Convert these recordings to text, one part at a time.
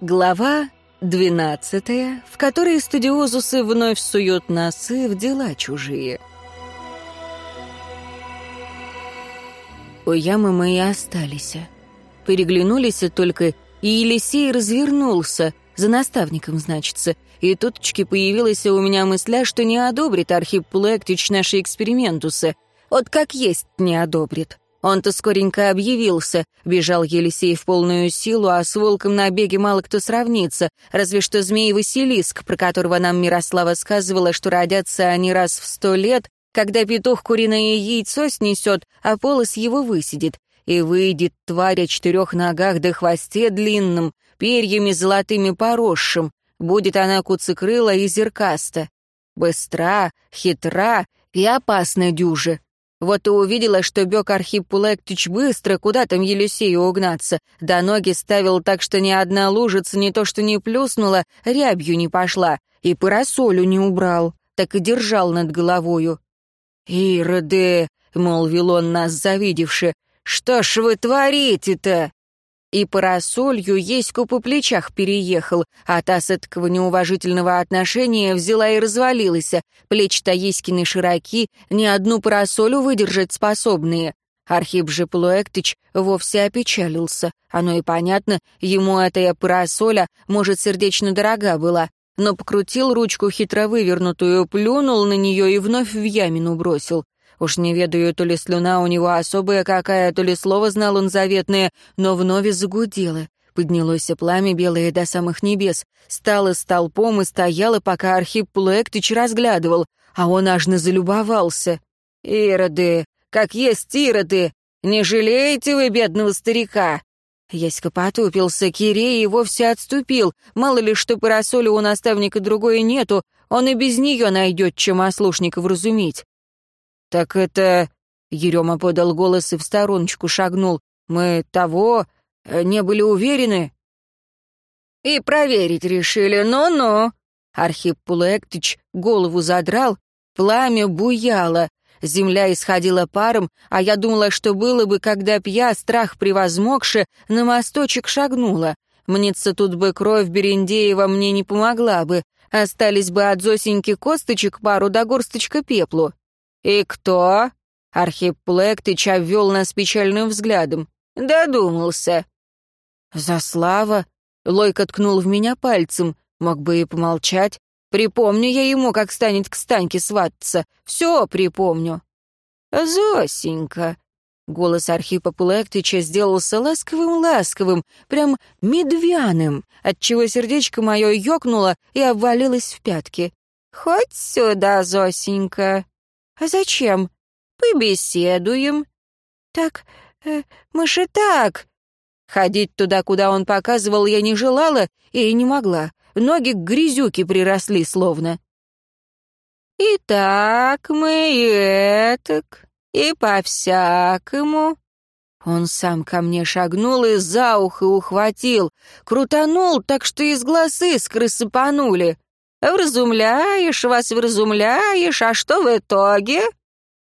Глава двенадцатая, в которой студиозусы вновь суют носы в дела чужие. У ямы мы и остались. Переглянулись только, и Елисей развернулся, за наставником, значится, и туточки появилась у меня мысля, что не одобрит Архип наши экспериментусы. Вот как есть не одобрит. Он-то скоренько объявился, бежал Елисей в полную силу, а с волком на беге мало кто сравнится, разве что змей Василиск, про которого нам Мирослава сказывала, что родятся они раз в сто лет, когда петух куриное яйцо снесет, а полос его высидит, и выйдет тварь о четырех ногах да хвосте длинным, перьями золотыми поросшим, будет она куцекрыла и зеркаста, быстра, хитра и опасна дюже. Вот и увидела, что бег Архип Пулектич быстро, куда там Елисею угнаться. Да ноги ставил так, что ни одна лужица не то что не плюснула, рябью не пошла, и парасолю не убрал, так и держал над головою. «Ироды!» — молвил он нас, завидевши. «Что ж вы творите-то?» И парасолью Еську по плечах переехал, а та с этого неуважительного отношения взяла и развалилась. Плечи-то Еськины широки, ни одну парасолю выдержать способные. Архип же Плуэктыч вовсе опечалился. Оно и понятно, ему эта парасоля, может, сердечно дорога была. Но покрутил ручку хитро вывернутую, плюнул на нее и вновь в ямину бросил. Уж не ведаю, то ли слюна у него особая какая, то ли слово знал он заветное, но вновь загудело. Поднялось пламя белое до самых небес, стало столпом и стояло, пока Архип Плуэктыч разглядывал, а он аж залюбовался. «Ироды! Как есть ироды! Не жалеете вы бедного старика?» Яська потупился, Кирей и вовсе отступил. Мало ли, что парасоли у наставника другой нету, он и без нее найдет, чем ослушников разуметь. «Так это...» — Ерема подал голос и в стороночку шагнул. «Мы того... Э, не были уверены?» «И проверить решили, ну-ну!» Архип Пулектыч голову задрал, пламя буяло, земля исходила паром, а я думала, что было бы, когда б я, страх превозмогши, на мосточек шагнула. Мнится тут бы кровь Берендеева мне не помогла бы, остались бы от Зосеньки косточек пару да горсточка пеплу. «И кто?» — Архип Плектыч обвел нас печальным взглядом. «Додумался». «Заслава?» — Лойка ткнул в меня пальцем. Мог бы и помолчать. Припомню я ему, как станет к Станьке свататься. Все припомню. «Зосенька!» Голос Архипа Пулектыча сделался ласковым-ласковым, прям медвяным, отчего сердечко мое ёкнуло и обвалилось в пятки. «Хоть сюда, Зосенька!» «А зачем?» «Побеседуем». «Так, э, мы же так...» Ходить туда, куда он показывал, я не желала и не могла. Ноги к грязюке приросли словно. «И так мы, и этак, и по-всякому». Он сам ко мне шагнул и за ухо ухватил, крутанул так, что из глаз искры сыпанули. «Вразумляешь вас, вразумляешь, а что в итоге?»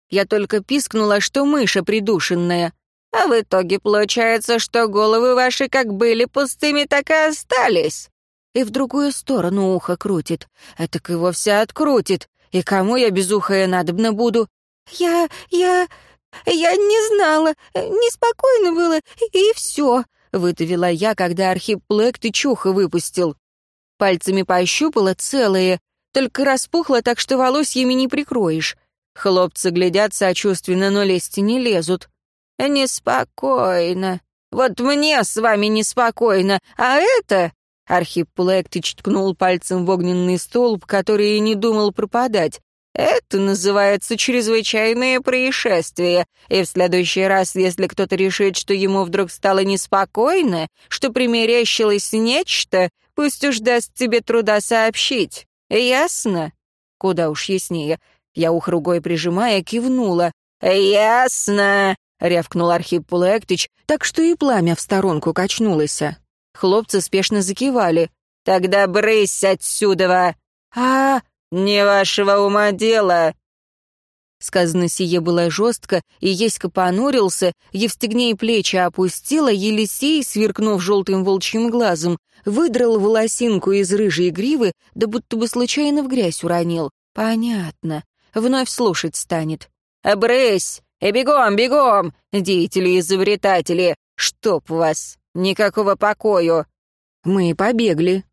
Я только пискнула, что мыша придушенная. А в итоге получается, что головы ваши как были пустыми, так и остались. И в другую сторону ухо крутит. Это к его вся открутит. И кому я безухая надобно буду? Я... я... я не знала. Неспокойно было, и все. Выдавила я, когда Архип Блэк ты выпустил. Пальцами пощупала целые, только распухло так, что волосьями не прикроешь. Хлопцы глядят сочувственно, но лезть не лезут. «Неспокойно. Вот мне с вами неспокойно, а это...» Архип Плэктыч ткнул пальцем в огненный столб, который и не думал пропадать. «Это называется чрезвычайное происшествие, и в следующий раз, если кто-то решит, что ему вдруг стало неспокойно, что примерещилось нечто, Пусть уж даст тебе труда сообщить. Ясно?» Куда уж яснее. Я ух ругой прижимая кивнула. «Ясно!» — рявкнул Архип Пулектыч, так что и пламя в сторонку качнулось. Хлопцы спешно закивали. «Тогда брысь отсюда!» «А, не вашего ума дело!» Сказано сие было жестко, и Еська понурился, Евстигней плечи опустила, Елисей, сверкнув желтым волчьим глазом, выдрал волосинку из рыжей гривы, да будто бы случайно в грязь уронил. Понятно. Вновь слушать станет. «Брысь! И бегом, бегом, деятели-изобретатели! Чтоб вас! Никакого покою!» Мы побегли.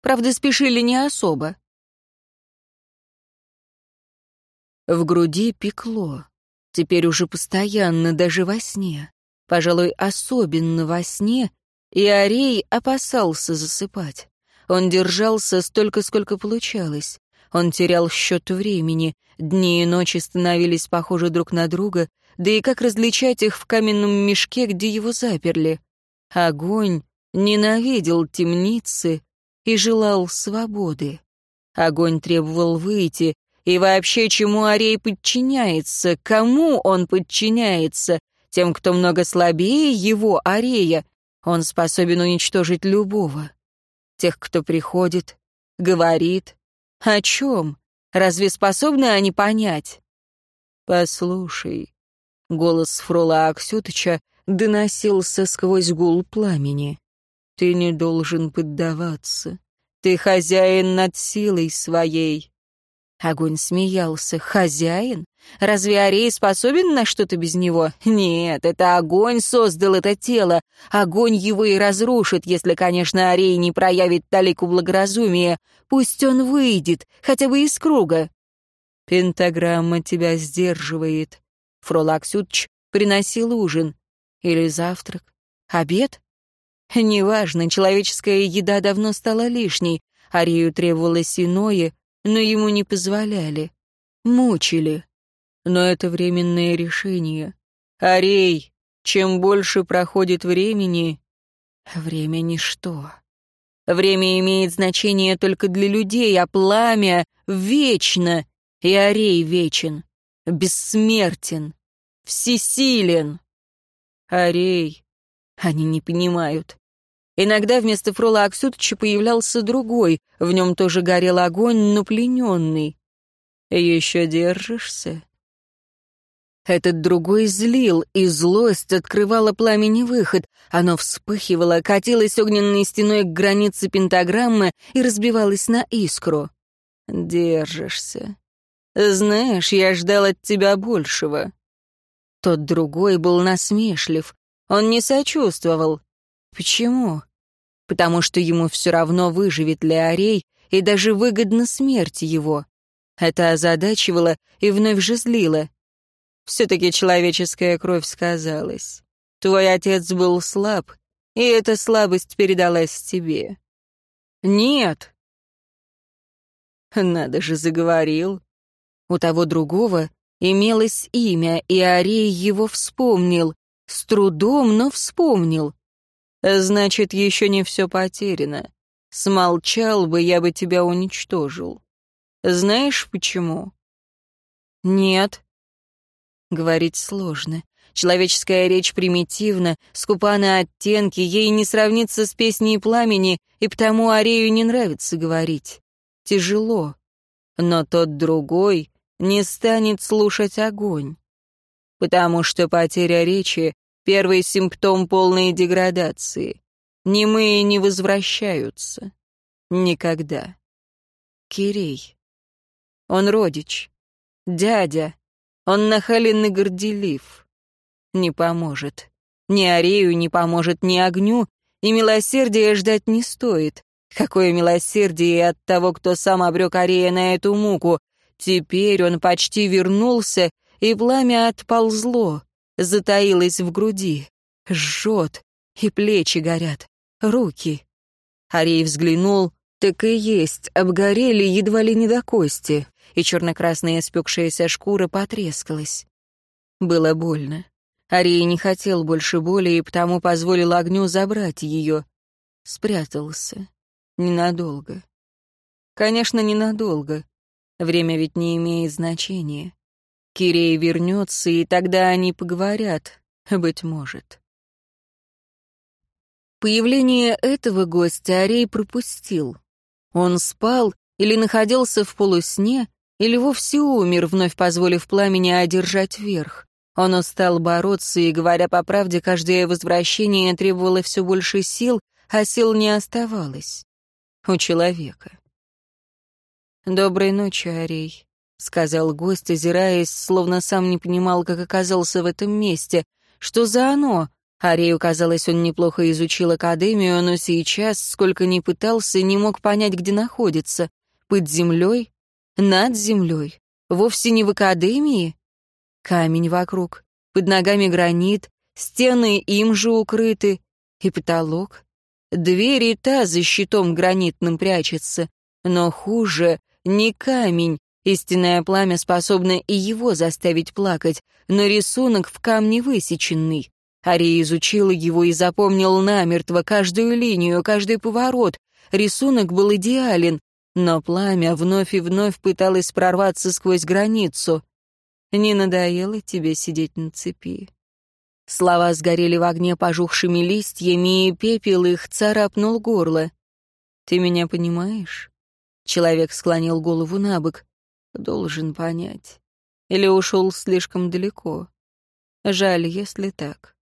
Правда, спешили не особо. В груди пекло. Теперь уже постоянно, даже во сне. Пожалуй, особенно во сне, и Арей опасался засыпать. Он держался столько, сколько получалось. Он терял счет времени, дни и ночи становились похожи друг на друга, да и как различать их в каменном мешке, где его заперли? Огонь ненавидел темницы и желал свободы. Огонь требовал выйти, и вообще, чему Арей подчиняется? Кому он подчиняется? Тем, кто много слабее его, Арея. Он способен уничтожить любого. Тех, кто приходит, говорит. О чем? Разве способны они понять? «Послушай», — голос Фрола Аксютыча доносился сквозь гул пламени. «Ты не должен поддаваться. Ты хозяин над силой своей. Огонь смеялся. «Хозяин? Разве Арей способен на что-то без него? Нет, это огонь создал это тело. Огонь его и разрушит, если, конечно, Арей не проявит талику благоразумия. Пусть он выйдет, хотя бы из круга». «Пентаграмма тебя сдерживает». Фролак Сютч приносил ужин. Или завтрак. Обед? Неважно, человеческая еда давно стала лишней. Арию требовалось иное — но ему не позволяли. Мучили. Но это временное решение. Арей, чем больше проходит времени... Время ничто. Время имеет значение только для людей, а пламя вечно, и Арей вечен, бессмертен, всесилен. Арей, они не понимают. Иногда вместо Фрола Аксютыча появлялся другой, в нем тоже горел огонь, но плененный. «Еще держишься?» Этот другой злил, и злость открывала пламени выход. Оно вспыхивало, катилось огненной стеной к границе пентаграммы и разбивалось на искру. «Держишься. Знаешь, я ждал от тебя большего». Тот другой был насмешлив. Он не сочувствовал, Почему? Потому что ему все равно, выживет ли Арей, и даже выгодна смерть его. Это озадачивало и вновь же злило. Все-таки человеческая кровь сказалась. Твой отец был слаб, и эта слабость передалась тебе. Нет. Надо же, заговорил. У того другого имелось имя, и Арей его вспомнил. С трудом, но вспомнил. Значит, еще не все потеряно. Смолчал бы, я бы тебя уничтожил. Знаешь почему? Нет. Говорить сложно. Человеческая речь примитивна, скупа на оттенки, ей не сравнится с песней пламени, и потому Арею не нравится говорить. Тяжело. Но тот другой не станет слушать огонь. Потому что потеря речи Первый симптом полной деградации. Немые не возвращаются. Никогда. Кирей. Он родич. Дядя. Он нахален и горделив. Не поможет. Ни Арею не поможет, ни огню, и милосердия ждать не стоит. Какое милосердие от того, кто сам обрек Арея на эту муку. Теперь он почти вернулся, и пламя отползло затаилась в груди, жжет, и плечи горят, руки. Арей взглянул, так и есть, обгорели едва ли не до кости, и черно-красная спекшаяся шкура потрескалась. Было больно. Арей не хотел больше боли и потому позволил огню забрать ее. Спрятался. Ненадолго. Конечно, ненадолго. Время ведь не имеет значения. Кирей вернется, и тогда они поговорят, быть может. Появление этого гостя Арей пропустил. Он спал или находился в полусне, Или вовсе умер, вновь позволив пламени одержать верх. Он устал бороться, и, говоря по правде, каждое возвращение требовало все больше сил, а сил не оставалось. У человека. «Доброй ночи, Арей», — сказал гость, озираясь, словно сам не понимал, как оказался в этом месте. «Что за оно?» Арею казалось, он неплохо изучил академию, но сейчас, сколько ни пытался, не мог понять, где находится. Под землей? Над землей? Вовсе не в академии? Камень вокруг, под ногами гранит, стены им же укрыты, и потолок. Дверь и та за щитом гранитным прячется. Но хуже не камень, истинное пламя способно и его заставить плакать, но рисунок в камне высеченный. Ари изучил его и запомнил намертво каждую линию, каждый поворот. Рисунок был идеален, но пламя вновь и вновь пыталось прорваться сквозь границу. «Не надоело тебе сидеть на цепи?» Слова сгорели в огне пожухшими листьями, и пепел их царапнул горло. «Ты меня понимаешь?» Человек склонил голову на бок. «Должен понять. Или ушел слишком далеко. Жаль, если так».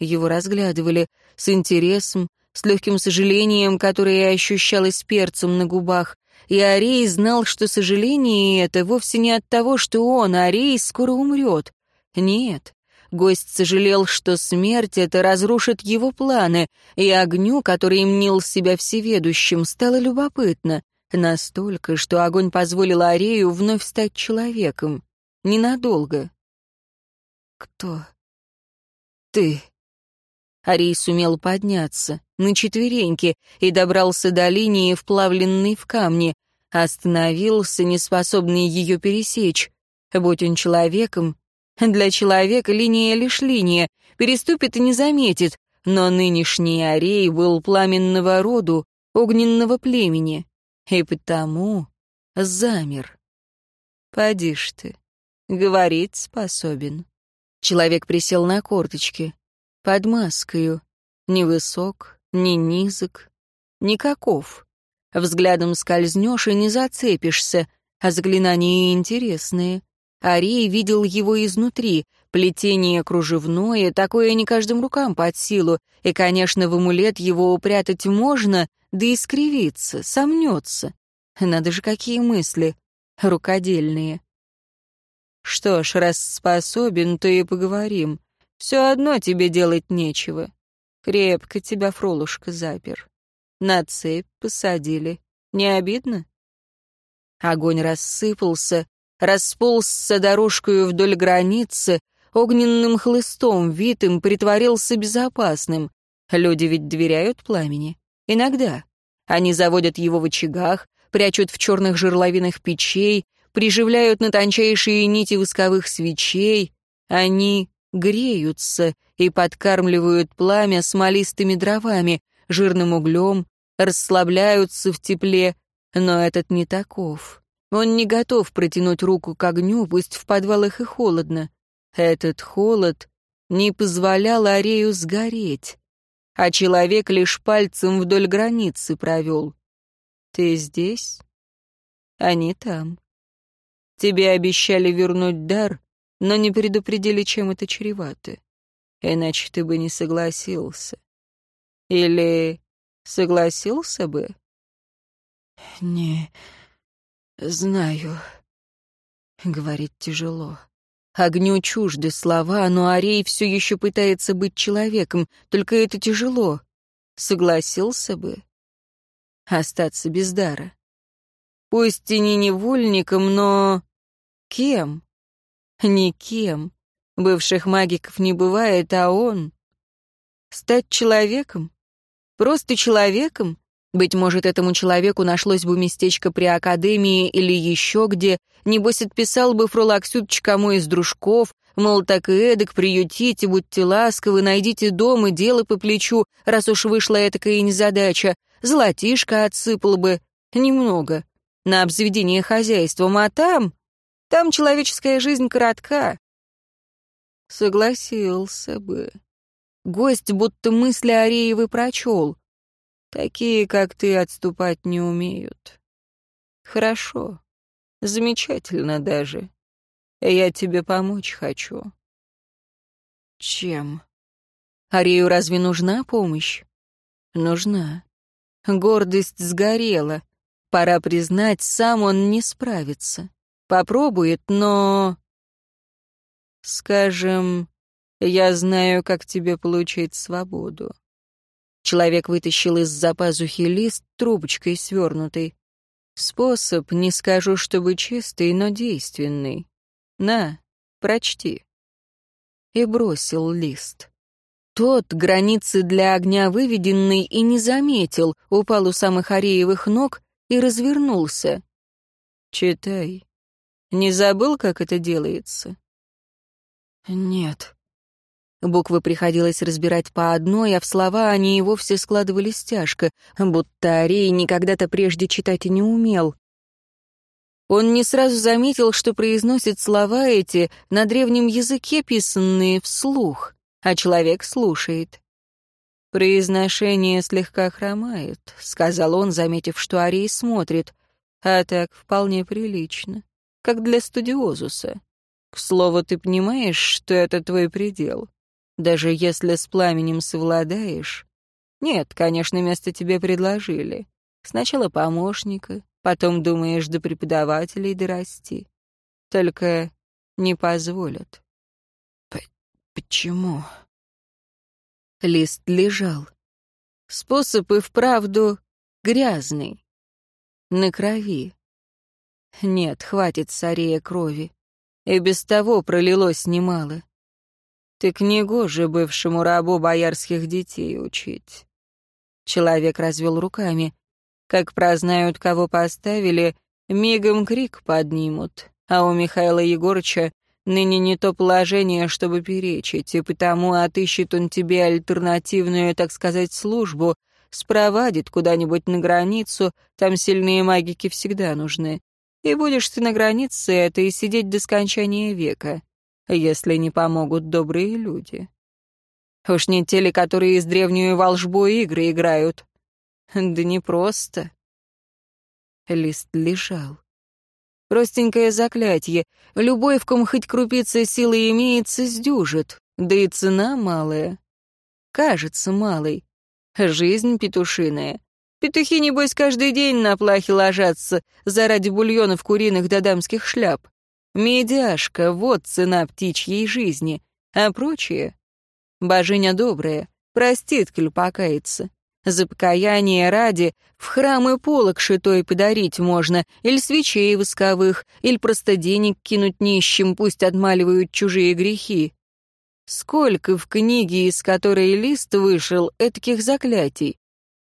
Его разглядывали с интересом, с легким сожалением, которое ощущалось перцем на губах, и Арей знал, что сожаление это вовсе не от того, что он, Арей, скоро умрет. Нет, гость сожалел, что смерть это разрушит его планы, и огню, который мнил себя всеведущим, стало любопытно. Настолько, что огонь позволил Арею вновь стать человеком. Ненадолго. «Кто?» «Ты», Арий сумел подняться на четвереньки и добрался до линии, вплавленной в камни, остановился, неспособный ее пересечь. Будь он человеком, для человека линия лишь линия, переступит и не заметит, но нынешний Арей был пламенного роду, огненного племени, и потому замер. Поди ж ты, говорить способен. Человек присел на корточки под маскою. Ни высок, ни низок, никаков. Взглядом скользнешь и не зацепишься, а заклинания интересные. Арей видел его изнутри, плетение кружевное, такое не каждым рукам под силу, и, конечно, в амулет его упрятать можно, да и скривиться, сомнется. Надо же, какие мысли, рукодельные. Что ж, раз способен, то и поговорим. Все одно тебе делать нечего. Крепко тебя Фролушка запер. На цепь посадили. Не обидно? Огонь рассыпался, расползся дорожкою вдоль границы, огненным хлыстом, витым, притворился безопасным. Люди ведь доверяют пламени. Иногда. Они заводят его в очагах, прячут в черных жерловинах печей, приживляют на тончайшие нити восковых свечей. Они греются и подкармливают пламя смолистыми дровами, жирным углем, расслабляются в тепле, но этот не таков. Он не готов протянуть руку к огню, пусть в подвалах и холодно. Этот холод не позволял Арею сгореть, а человек лишь пальцем вдоль границы провел. «Ты здесь? Они там. Тебе обещали вернуть дар, но не предупредили, чем это чревато. Иначе ты бы не согласился. Или согласился бы? Не знаю. Говорит тяжело. Огню чужды слова, но Арей все еще пытается быть человеком, только это тяжело. Согласился бы остаться без дара. Пусть и не невольником, но... Кем? Никем. Бывших магиков не бывает, а он... Стать человеком? Просто человеком? Быть может, этому человеку нашлось бы местечко при академии или еще где, небось отписал бы Фролаксютч кому из дружков, мол, так и эдак, приютите, будьте ласковы, найдите дом и дело по плечу, раз уж вышла этакая незадача, золотишко отсыпал бы, немного, на обзаведение хозяйством, а там... Там человеческая жизнь коротка. Согласился бы. Гость будто мысли Ареевы прочел. Такие, как ты, отступать не умеют. Хорошо. Замечательно даже. Я тебе помочь хочу». «Чем?» «Арею разве нужна помощь?» «Нужна. Гордость сгорела. Пора признать, сам он не справится. Попробует, но... Скажем, я знаю, как тебе получить свободу. Человек вытащил из-за пазухи лист трубочкой свернутый. Способ, не скажу, чтобы чистый, но действенный. На, прочти. И бросил лист. Тот, границы для огня выведенный, и не заметил, упал у самых Ареевых ног и развернулся. «Читай. Не забыл, как это делается?» «Нет». Буквы приходилось разбирать по одной, а в слова они и вовсе складывались тяжко, будто Арей никогда-то прежде читать и не умел. Он не сразу заметил, что произносит слова эти на древнем языке, писанные вслух а человек слушает. «Произношение слегка хромает», — сказал он, заметив, что Арий смотрит, «а так вполне прилично, как для студиозуса. К слову, ты понимаешь, что это твой предел? Даже если с пламенем совладаешь...» «Нет, конечно, место тебе предложили. Сначала помощника, потом думаешь до преподавателей дорасти. Только не позволят. Почему? Лист лежал. Способ и вправду грязный. На крови. Нет, хватит царея крови. И без того пролилось немало. Ты книгу же бывшему рабу боярских детей учить. Человек развел руками. Как прознают, кого поставили, мигом крик поднимут. А у Михаила Егорыча Ныне не то положение, чтобы перечить, и потому отыщет он тебе альтернативную, так сказать, службу, спровадит куда-нибудь на границу, там сильные магики всегда нужны. И будешь ты на границе это и сидеть до скончания века, если не помогут добрые люди. Уж не те ли, которые из древнюю волшбу игры играют? Да не просто. Лист лежал. Простенькое заклятие. Любой, в ком хоть крупица силы имеется, сдюжит. Да и цена малая. Кажется малой. Жизнь петушиная. Петухи, небось, каждый день на плахе ложатся заради бульонов куриных да дамских шляп. Медяшка — вот цена птичьей жизни. А прочее? Божиня добрая, простит, коль покается. За покаяние ради в храм и полок шитой подарить можно, или свечей восковых, или просто денег кинуть нищим, пусть отмаливают чужие грехи. Сколько в книге, из которой лист вышел, этаких заклятий?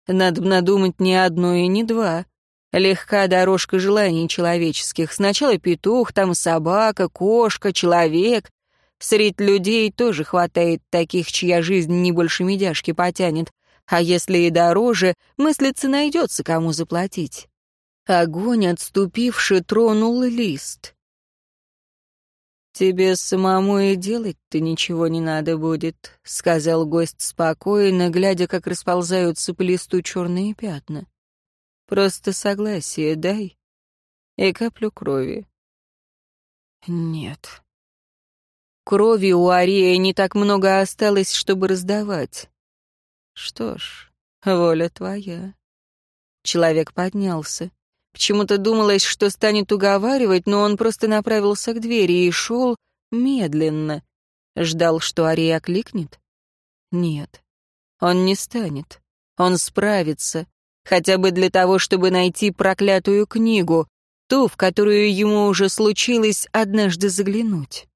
Надо надумать не одно и не два. Легка дорожка желаний человеческих. Сначала петух, там собака, кошка, человек. Средь людей тоже хватает таких, чья жизнь не больше медяшки потянет. А если и дороже, мыслится найдется, кому заплатить. Огонь, отступивший, тронул лист. «Тебе самому и делать-то ничего не надо будет», — сказал гость спокойно, глядя, как расползаются по листу черные пятна. «Просто согласие дай и каплю крови». «Нет». Крови у Ария не так много осталось, чтобы раздавать. Что ж, воля твоя. Человек поднялся. Почему-то думалось, что станет уговаривать, но он просто направился к двери и шел медленно. Ждал, что Ария окликнет? Нет, он не станет. Он справится, хотя бы для того, чтобы найти проклятую книгу, ту, в которую ему уже случилось однажды заглянуть.